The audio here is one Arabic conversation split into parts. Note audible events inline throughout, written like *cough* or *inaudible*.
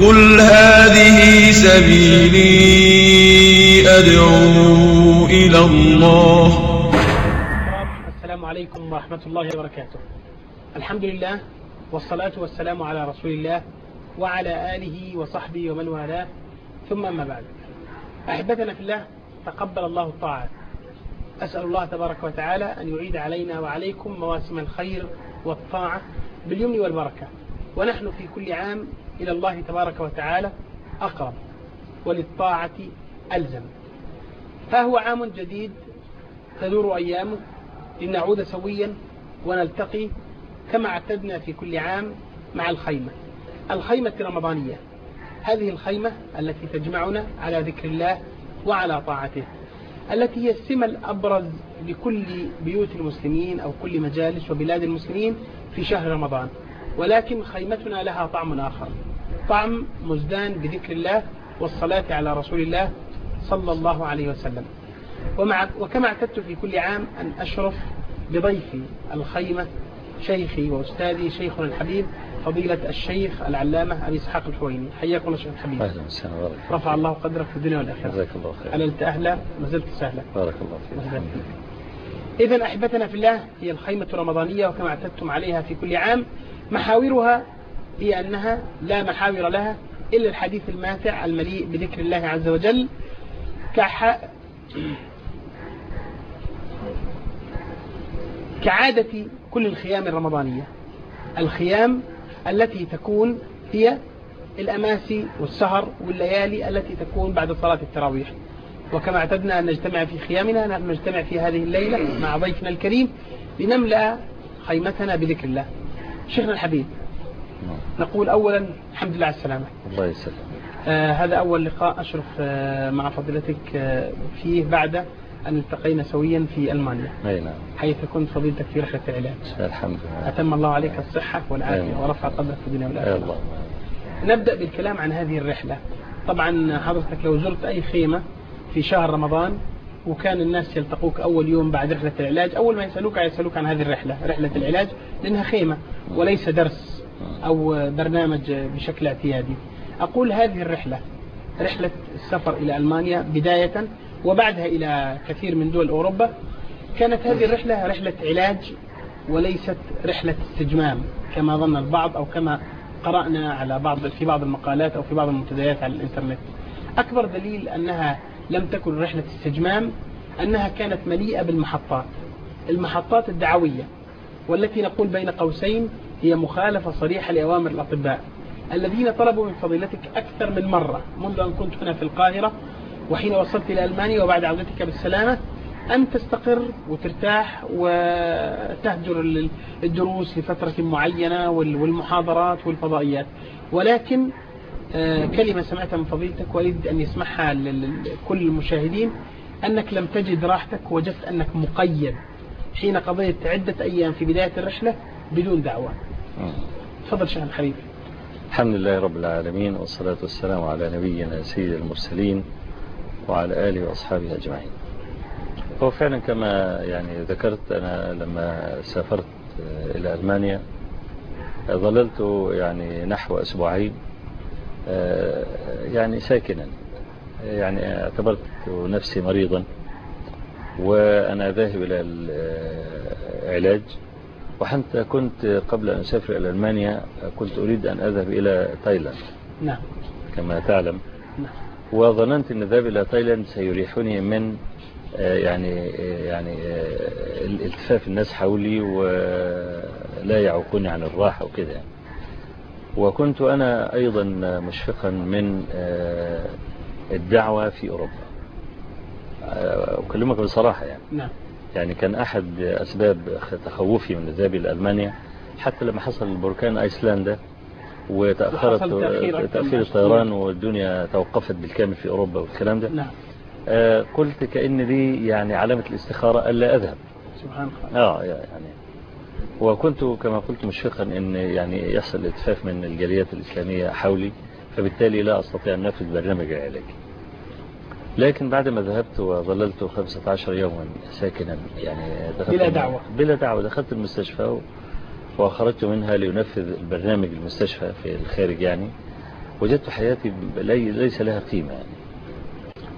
قل هذه سبيلي أدعو إلى الله. السلام عليكم ورحمة الله وبركاته. الحمد لله والصلاة والسلام على رسول الله وعلى آله وصحبه ومن والاه. ثم أما بعد. أحبتنا في الله تقبل الله الطاعات. أسأل الله تبارك وتعالى أن يعيد علينا وعليكم مواسم الخير والطاعة باليمن والبركة. ونحن في كل عام إلى الله تبارك وتعالى أقرب وللطاعة ألزم. ها هو عام جديد تدور أيامه لنعود سويا ونلتقي كما اعتدنا في كل عام مع الخيمة. الخيمة الرمضانية هذه الخيمة التي تجمعنا على ذكر الله وعلى طاعته التي هي السمة الأبرز لكل بيوت المسلمين أو كل مجالس وبلاد المسلمين في شهر رمضان. ولكن خيمتنا لها طعم آخر. طعم مزدان بذكر الله والصلاة على رسول الله صلى الله عليه وسلم. ومع وكما اعتدت في كل عام أن أشرف بضيفي الخيمة شيخي وأستاذي شيخنا الحبيب فضيلة الشيخ العلامة أبي إسحاق الحويني. حياكم الله شيخ الحبيب. أهلا وسهلا. بارك رفع الله قدرك في الدنيا والآخرة. جزاك الله خير. عللت أهلا ما زلت سهلا. بارك الله فيك. إذا أحبتنا في الله هي الخيمة الرمضانية وكما اعتدتم عليها في كل عام محاورها هي أنها لا محاور لها إلا الحديث الماتع المليء بذكر الله عز وجل كح... كعادة كل الخيام الرمضانية. الخيام التي تكون هي الأماسي والسهر والليالي التي تكون بعد صلاة التراويح. وكما اعتدنا أن نجتمع في خيامنا نجتمع في هذه الليلة مع ضيفنا الكريم لنملأ خيمتنا بذكر الله. شيخنا الحبيب نقول أولا الحمد لله على السلامة. الله يسلمك. آه هذا أول لقاء أشرف آه مع فضيلتك آه فيه بعد أن التقينا سويا في ألمانيا. أي نعم. حيث كنت فضيلتك في رحلة العلاج. الحمد لله. أتم الله عليك الصحة والعافية آمين. ورفع قدرك في الدنيا يا والآخرة. الله نبدأ بالكلام عن هذه الرحلة. طبعا حضرتك لو زرت أي خيمة في شهر رمضان وكان الناس يلتقوك أول يوم بعد رحلة العلاج أول ما يسألوك يسألوك عن هذه الرحلة رحلة العلاج لأنها خيمة وليس درس. أو برنامج بشكل اعتيادي. أقول هذه الرحلة رحلة السفر إلى ألمانيا بداية وبعدها إلى كثير من دول أوروبا. كانت هذه الرحلة رحلة علاج وليست رحلة استجمام كما ظن البعض أو كما قرأنا على بعض في بعض المقالات أو في بعض المنتديات على الإنترنت. أكبر دليل أنها لم تكن رحلة استجمام أنها كانت مليئة بالمحطات المحطات الدعوية والتي نقول بين قوسين هي مخالفة صريحة لأوامر الأطباء الذين طلبوا من فضيلتك أكثر من مرة منذ أن كنت هنا في القاهرة وحين وصلت إلى ألمانيا وبعد عودتك بالسلامة أن تستقر وترتاح وتهجر ال- الدروس لفترة معينة وال- والمحاضرات والفضائيات ولكن آه، كلمة سمعتها من فضيلتك وأريد أن يسمعها كل المشاهدين أنك لم تجد راحتك وجدت أنك مقيد حين قضيت عدة أيام في بداية الرحلة بدون دعوة. تفضل شيخ الحبيب. الحمد لله رب العالمين والصلاة والسلام على نبينا سيد المرسلين وعلى آله وأصحابه أجمعين. هو فعلا كما يعني ذكرت أنا لما سافرت آه، إلى ألمانيا آه، ظللت يعني نحو أسبوعين آه، يعني ساكنا يعني اعتبرت نفسي مريضا وأنا ذاهب إلى العلاج وحتى كنت قبل أن أسافر إلى ألمانيا كنت أريد أن أذهب إلى تايلاند. نعم. كما تعلم. نعم. وظننت أن الذهاب إلى تايلاند سيريحني من آه، يعني آه، يعني آه، الالتفاف الناس حولي ولا يعوقوني عن الراحة وكده يعني. وكنت أنا أيضا مشفقا من الدعوة في أوروبا. أكلمك بصراحة يعني. نعم. يعني كان أحد أسباب تخوفي من الذهاب إلى ألمانيا حتى لما حصل بركان أيسلندا وتأخرت تأخير الطيران والدنيا توقفت بالكامل في أوروبا والكلام ده. نعم. آه، قلت كأن دي يعني علامة الاستخارة ألا أذهب. سبحان الله. آه يعني. وكنت كما قلت مشفقا أن يعني يحصل التفاف من الجاليات الإسلامية حولي فبالتالي لا أستطيع أن أنفذ برنامج العلاج لكن بعد ما ذهبت وظللت 15 يوما ساكنا يعني دخلت بلا دعوة. بلا دعوة دخلت المستشفى وخرجت منها لينفذ البرنامج المستشفى في الخارج يعني. وجدت حياتي لي- ليس لها قيمة يعني.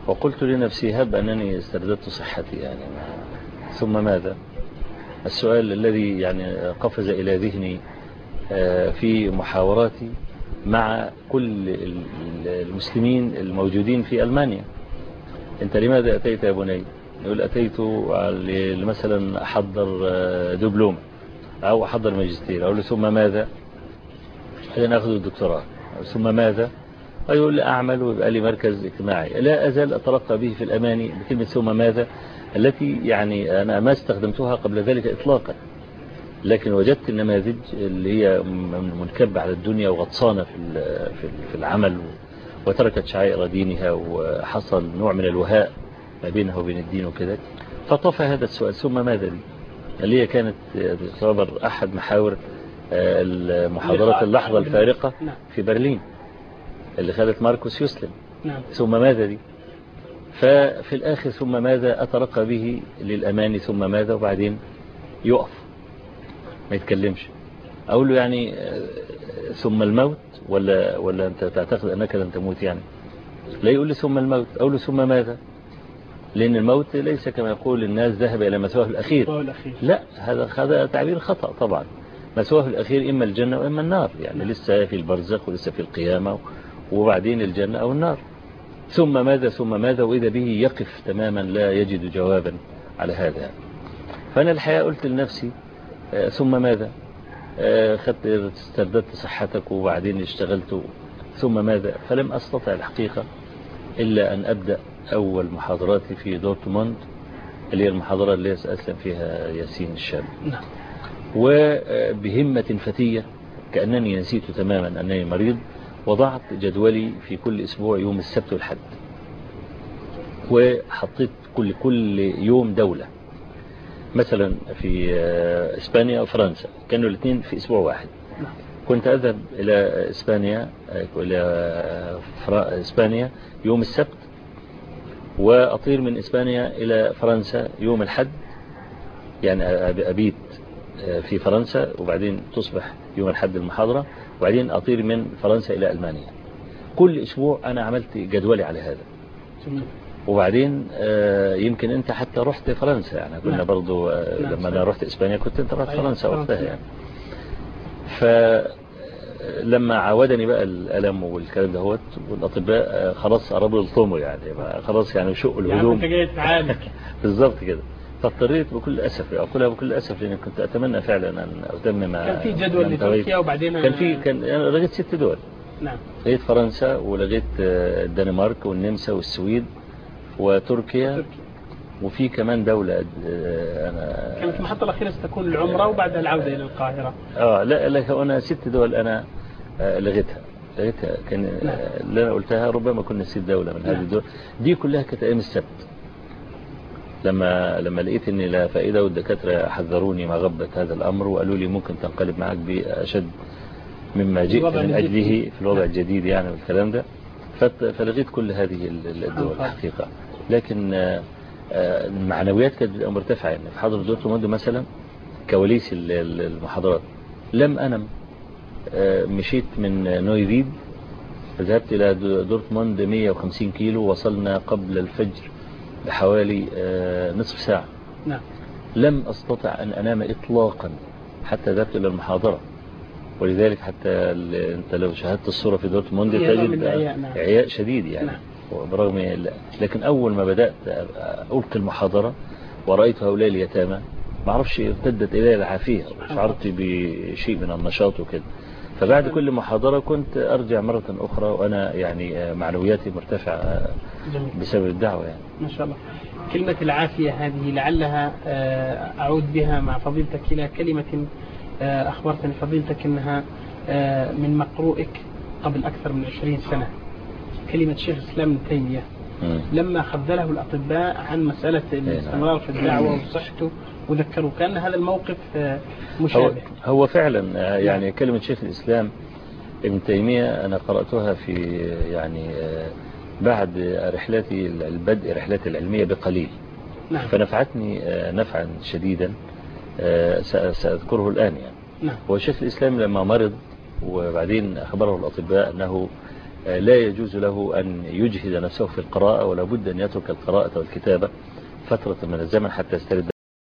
وقلت لنفسي هب أنني استرددت صحتي يعني ما- ثم ماذا؟ السؤال الذي يعني قفز إلى ذهني آه، في محاوراتي مع كل ال- ال- المسلمين الموجودين في ألمانيا. أنت لماذا أتيت يا بني؟ يقول أتيت مثلا أحضر آه، دبلوم أو أحضر ماجستير. أقول ثم ماذا؟ بعدين أخذ الدكتوراه. ثم ماذا؟ يقول أعمل. ويبقى لي مركز اجتماعي. لا أزال أترقى به في الأماني بكلمة ثم ماذا؟ التي يعني أنا ما استخدمتها قبل ذلك إطلاقا. لكن وجدت النماذج اللي هي منكبة على الدنيا وغطسانة في العمل وتركت شعائر دينها وحصل نوع من الوهاء ما بينها وبين الدين وكذا. فطفى هذا السؤال ثم ماذا لي؟ اللي هي كانت تعتبر أحد محاور آه، المحاضرات لقاء اللحظة الناس. الفارقة نعم. في برلين اللي خدت ماركوس يسلم. نعم. ثم ماذا دي ففي الآخر ثم ماذا أترقى به للأمان ثم ماذا؟ وبعدين يقف ما يتكلمش. أقول له يعني آه، ثم الموت ولا ولا أنت تعتقد أنك لن تموت يعني؟ لا يقول لي ثم الموت له ثم ماذا؟ لأن الموت ليس كما يقول الناس ذهب إلى مثواه الأخير. لا هذا هذا تعبير خطأ طبعا. مثواه الأخير إما الجنة وإما النار يعني لسه في البرزخ ولسه في القيامة وبعدين الجنة أو النار. ثم ماذا ثم ماذا؟ وإذا به يقف تماما لا يجد جوابا على هذا. فأنا الحقيقة قلت لنفسي آه، ثم ماذا؟ خدت استرددت صحتك وبعدين اشتغلت ثم ماذا؟ فلم أستطع الحقيقة إلا أن أبدأ أول محاضراتي في دورتموند اللي هي المحاضرة اللي سأسلم فيها ياسين الشاب. نعم. وبهمة فتية كأنني نسيت تماما أنني مريض وضعت جدولي في كل أسبوع يوم السبت والحد وحطيت كل كل يوم دولة. مثلا في آه، إسبانيا وفرنسا كانوا الاثنين في أسبوع واحد. كنت أذهب إلى إسبانيا آه، إلى إسبانيا يوم السبت وأطير من إسبانيا إلى فرنسا يوم الحد يعني أب- أبيت آه، في فرنسا وبعدين تصبح يوم الحد المحاضرة وبعدين أطير من فرنسا إلى ألمانيا. كل أسبوع أنا عملت جدولي على هذا. وبعدين آه، يمكن أنت حتى رحت فرنسا. يعني كنا نعم. برضو آه، نعم، لما. أنا رحت إسبانيا كنت أنت رحت فرنسا وقتها نعم. يعني. فلما عودني بقى الألم والكلام دهوت والأطباء آه، خلاص قربوا يلطموا يعني خلاص يعني شقوا يعني الهدوم. أنت جاي تعالج. *laughs* بالظبط كده. فاضطريت بكل أسف أقولها بكل أسف لأن كنت أتمنى فعلا أن أتمم كان في جدول. لتركيا وبعدين كان في كان لغيت ست دول. نعم. لغيت فرنسا ولغيت الدنمارك والنمسا والسويد. وتركيا تركيا. وفي كمان دولة آه، أنا كانت المحطة الأخيرة ستكون العمرة وبعدها العودة إلى القاهرة آه لا لا أنا ست دول أنا آه، لغيتها لغيتها كان آه، اللي أنا قلتها ربما كنا ست دولة من هذه نعم. الدول دي كلها كانت أيام السبت لما لما لقيت إني لا فائدة والدكاترة حذروني مغبه هذا الأمر وقالوا لي ممكن تنقلب معك بأشد مما جئت من. أجله في الوضع الجديد يعني والكلام ده فلغيت كل هذه ال- ال- الدول آه. لكن آه، آه، المعنويات كانت بتبقى مرتفعة يعني. في حضر دورتموند مثلا كواليس ال- ال- المحاضرات. لم أنم آه، مشيت من نويفيد ذهبت إلى دو- دورتموند 150 كيلو وصلنا قبل الفجر بحوالي نصف ساعة. نعم. لم أستطع أن أنام إطلاقا حتى ذهبت إلى المحاضرة. ولذلك حتى أنت لو شاهدت الصورة في دورتموند تجد الإعياء، نعم. شديد يعني. نعم. برغم لكن أول ما بدأت ألقي المحاضرة ورأيت هؤلاء اليتامى ما أعرفش ارتدت إلي العافية وشعرت بشيء من النشاط وكده. فبعد كل محاضرة كنت أرجع مرة أخرى وأنا يعني معنوياتي مرتفعة بسبب الدعوة يعني. ما شاء الله. كلمة العافية هذه لعلها آه، أعود بها مع فضيلتك إلى كلمة آه، أخبرتني فضيلتك أنها آه، من مقروئك قبل أكثر من عشرين سنة. كلمة شيخ الإسلام ابن تيمية. لما خذله الأطباء عن مسألة الاستمرار في الدعوة وصحته وذكروا كأن هذا الموقف آه، هو, مشابه. هو فعلا آه، يعني كلمة شيخ الإسلام ابن تيمية أنا قرأتها في يعني آه، بعد رحلتي البدء رحلتي العلمية بقليل. نعم. فنفعتني نفعا شديدا سأ- سأذكره الآن يعني. نعم. هو شيخ الإسلام لما مرض وبعدين أخبره الأطباء أنه لا يجوز له أن يجهد نفسه في القراءة ولا بد أن يترك القراءة والكتابة فترة من الزمن حتى يسترد